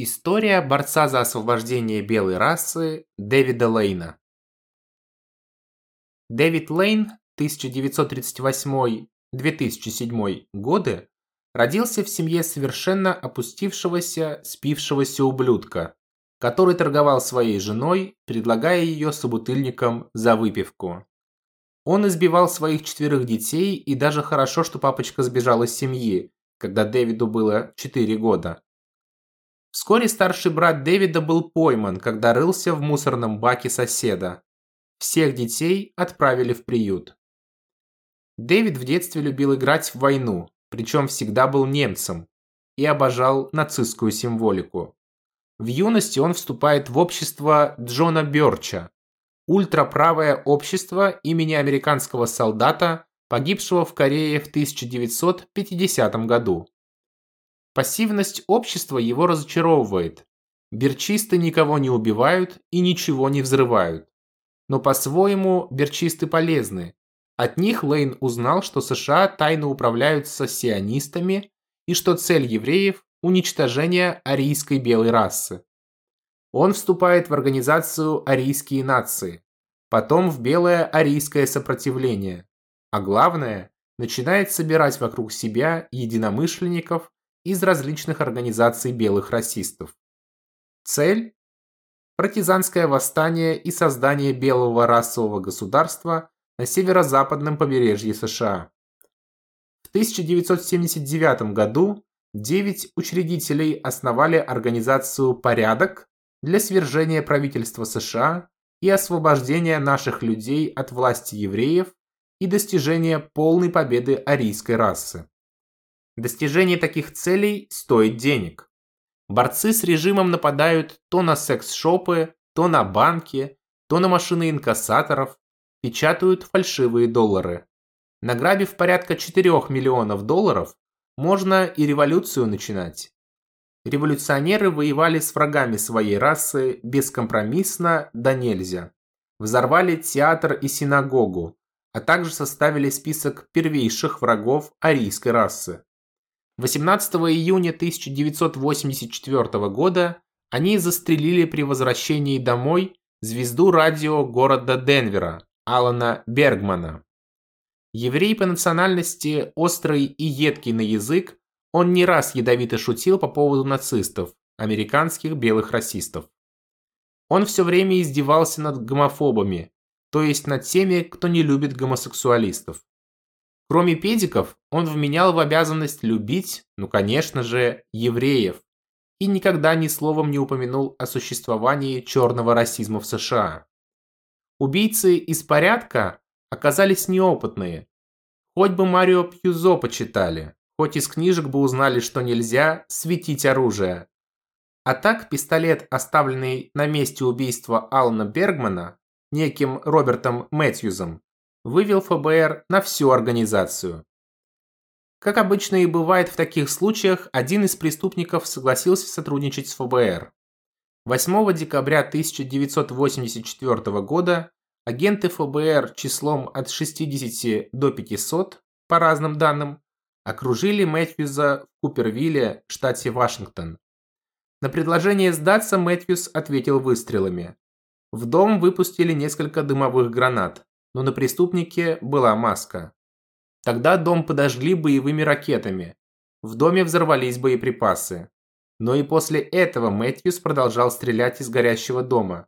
История борца за освобождение белой расы Дэвида Лейна. Дэвид Лейн 1938-2007 годы родился в семье совершенно опустившегося, спившегося ублюдка, который торговал своей женой, предлагая ее собутыльникам за выпивку. Он избивал своих четверых детей и даже хорошо, что папочка сбежал из семьи, когда Дэвиду было 4 года. Вскоре старший брат Дэвида был пойман, когда рылся в мусорном баке соседа. Всех детей отправили в приют. Дэвид в детстве любил играть в войну, причем всегда был немцем и обожал нацистскую символику. В юности он вступает в общество Джона Бёрча, ультраправое общество имени американского солдата, погибшего в Корее в 1950 году. Пассивность общества его разочаровывает. Берчисты никого не убивают и ничего не взрывают. Но по-своему берчисты полезны. От них Лейн узнал, что США тайно управляются сионистами и что цель евреев – уничтожение арийской белой расы. Он вступает в организацию «Арийские нации», потом в белое арийское сопротивление, а главное – начинает собирать вокруг себя единомышленников из различных организаций белых расистов. Цель – партизанское восстание и создание белого расового государства на северо-западном побережье США. В 1979 году девять учредителей основали организацию «Порядок» для свержения правительства США и освобождения наших людей от власти евреев и достижения полной победы арийской расы. Достижение таких целей стоит денег. Борцы с режимом нападают то на секс-шопы, то на банки, то на машины инкассаторов, печатают фальшивые доллары. Награбив порядка 4 миллионов долларов, можно и революцию начинать. Революционеры воевали с врагами своей расы бескомпромиссно да нельзя. Взорвали театр и синагогу, а также составили список первейших врагов арийской расы. 18 июня 1984 года они застрелили при возвращении домой звезду радио города Денвера Алана Бергмана. Еврей по национальности, острый и едкий на язык, он не раз ядовито шутил по поводу нацистов, американских белых расистов. Он все время издевался над гомофобами, то есть над теми, кто не любит гомосексуалистов. Кроме педиков, он вменял в обязанность любить, ну конечно же, евреев, и никогда ни словом не упомянул о существовании черного расизма в США. Убийцы из порядка оказались неопытные. Хоть бы Марио Пьюзо почитали, хоть из книжек бы узнали, что нельзя светить оружие. А так пистолет, оставленный на месте убийства Алана Бергмана, неким Робертом Мэтьюзом, вывел ФБР на всю организацию. Как обычно и бывает в таких случаях, один из преступников согласился сотрудничать с ФБР. 8 декабря 1984 года агенты ФБР числом от 60 до 500, по разным данным, окружили Мэтьюза в Купервилле, штате Вашингтон. На предложение сдаться Мэтьюз ответил выстрелами. В дом выпустили несколько дымовых гранат но на преступнике была маска. Тогда дом подожгли боевыми ракетами. В доме взорвались боеприпасы. Но и после этого Мэтьюс продолжал стрелять из горящего дома.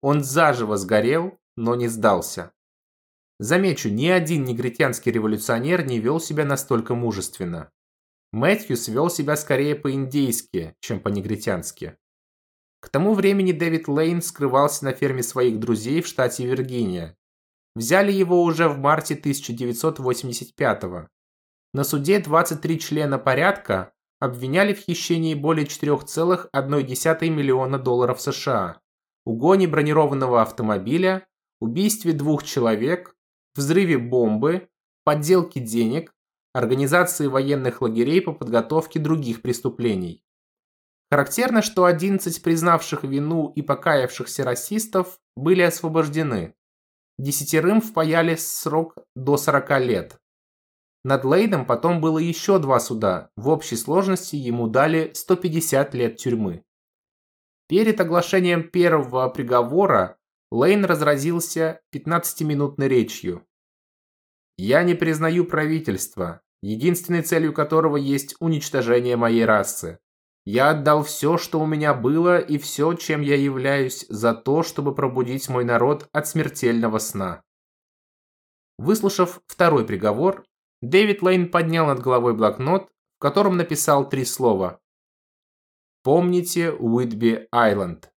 Он заживо сгорел, но не сдался. Замечу, ни один негритянский революционер не вел себя настолько мужественно. Мэтьюс вел себя скорее по-индейски, чем по-негритянски. К тому времени Дэвид Лейн скрывался на ферме своих друзей в штате Виргиния, Взяли его уже в марте 1985 -го. На суде 23 члена порядка обвиняли в хищении более 4,1 миллиона долларов США, угоне бронированного автомобиля, убийстве двух человек, взрыве бомбы, подделке денег, организации военных лагерей по подготовке других преступлений. Характерно, что 11 признавших вину и покаявшихся расистов были освобождены. Десятерым впаяли срок до 40 лет. Над Лейдом потом было еще два суда, в общей сложности ему дали 150 лет тюрьмы. Перед оглашением первого приговора Лейн разразился 15-минутной речью. «Я не признаю правительство, единственной целью которого есть уничтожение моей расы. Я отдал все, что у меня было, и все, чем я являюсь, за то, чтобы пробудить мой народ от смертельного сна». Выслушав второй приговор, Дэвид Лейн поднял над головой блокнот, в котором написал три слова. Помните Уитби-Айленд.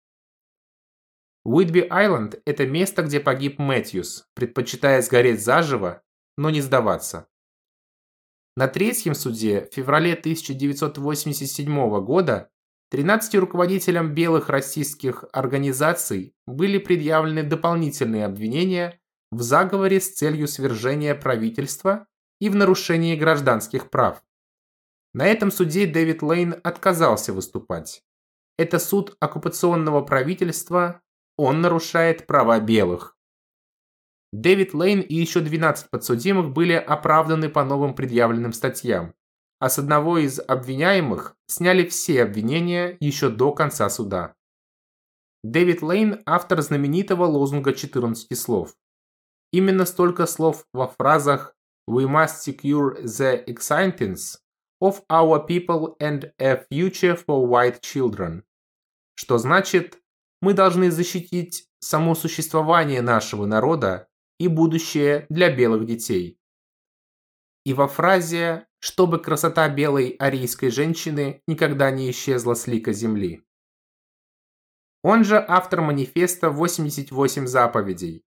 Уитби-Айленд – это место, где погиб Мэтьюс, предпочитая сгореть заживо, но не сдаваться. На третьем суде в феврале 1987 года 13 руководителям белых российских организаций были предъявлены дополнительные обвинения в заговоре с целью свержения правительства и в нарушении гражданских прав. На этом суде Дэвид Лейн отказался выступать. Это суд оккупационного правительства, он нарушает права белых. Дэвид Лейн и еще 12 подсудимых были оправданы по новым предъявленным статьям, а с одного из обвиняемых сняли все обвинения еще до конца суда. Дэвид Лейн – автор знаменитого лозунга 14 слов. Именно столько слов во фразах We must secure the existence of our people and a future for white children. Что значит, мы должны защитить само существование нашего народа и будущее для белых детей. И во фразе «чтобы красота белой арийской женщины никогда не исчезла с лика земли». Он же автор манифеста «88 заповедей».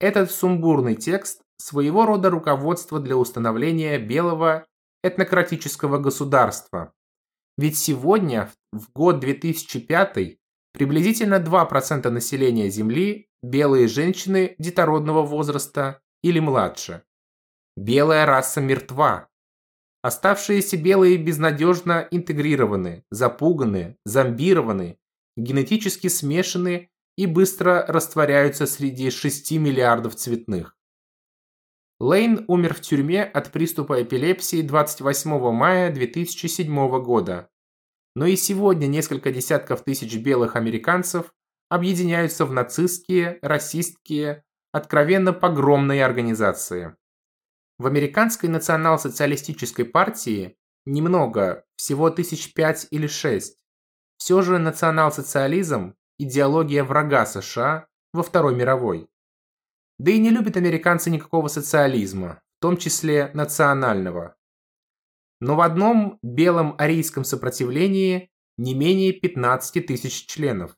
Этот сумбурный текст своего рода руководство для установления белого этнократического государства. Ведь сегодня, в год 2005, приблизительно 2% населения Земли – белые женщины детородного возраста или младше. Белая раса мертва. Оставшиеся белые безнадежно интегрированы, запуганы, зомбированы, генетически смешаны и быстро растворяются среди 6 миллиардов цветных. Лейн умер в тюрьме от приступа эпилепсии 28 мая 2007 года. Но и сегодня несколько десятков тысяч белых американцев объединяются в нацистские, расистские, откровенно погромные организации. В американской национал-социалистической партии немного, всего тысяч пять или шесть. Все же национал-социализм – идеология врага США во Второй мировой. Да и не любят американцы никакого социализма, в том числе национального. Но в одном белом арийском сопротивлении не менее 15 тысяч членов.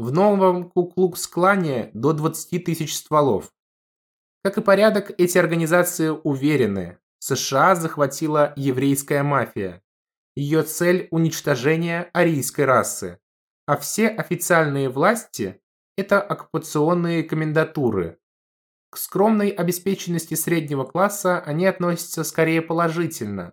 В новом Куклукс-клане до 20 тысяч стволов. Как и порядок, эти организации уверены, США захватила еврейская мафия. Ее цель – уничтожение арийской расы. А все официальные власти – это оккупационные комендатуры, к скромной обеспеченности среднего класса они относятся скорее положительно.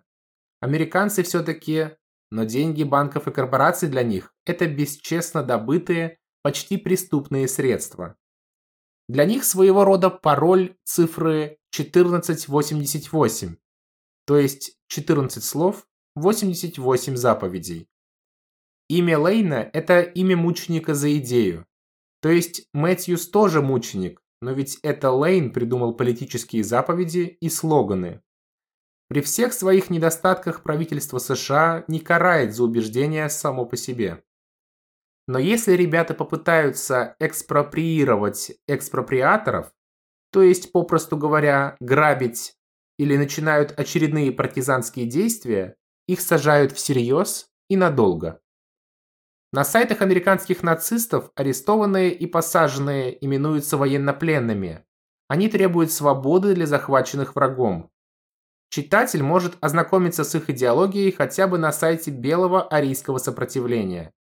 Американцы все-таки, но деньги банков и корпораций для них – это бесчестно добытые, почти преступные средства. Для них своего рода пароль цифры 1488, то есть 14 слов, 88 заповедей. Имя Лейна – это имя мученика за идею. То есть Мэтьюс тоже мученик, но ведь это Лейн придумал политические заповеди и слоганы. При всех своих недостатках правительство США не карает за убеждения само по себе. Но если ребята попытаются экспроприировать экспроприаторов, то есть, попросту говоря, грабить или начинают очередные партизанские действия, их сажают всерьез и надолго. На сайтах американских нацистов арестованные и посаженные именуются военнопленными. Они требуют свободы для захваченных врагом. Читатель может ознакомиться с их идеологией хотя бы на сайте Белого арийского сопротивления.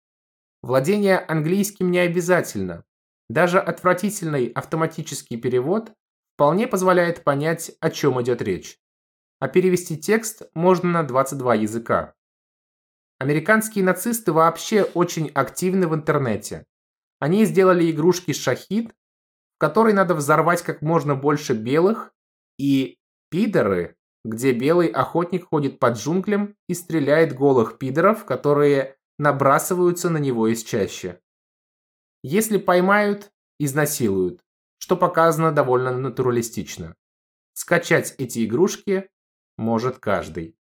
Владение английским не обязательно. Даже отвратительный автоматический перевод вполне позволяет понять, о чем идет речь. А перевести текст можно на 22 языка. Американские нацисты вообще очень активны в интернете. Они сделали игрушки «Шахид», в которой надо взорвать как можно больше белых, и «Пидоры», где белый охотник ходит под джунглям и стреляет голых пидоров, которые набрасываются на него из чаще. Если поймают, изнасилуют, что показано довольно натуралистично. Скачать эти игрушки может каждый.